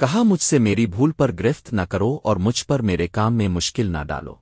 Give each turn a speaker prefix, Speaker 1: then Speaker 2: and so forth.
Speaker 1: کہا مجھ سے میری بھول پر گرفت نہ کرو اور مجھ پر میرے کام میں مشکل نہ ڈالو۔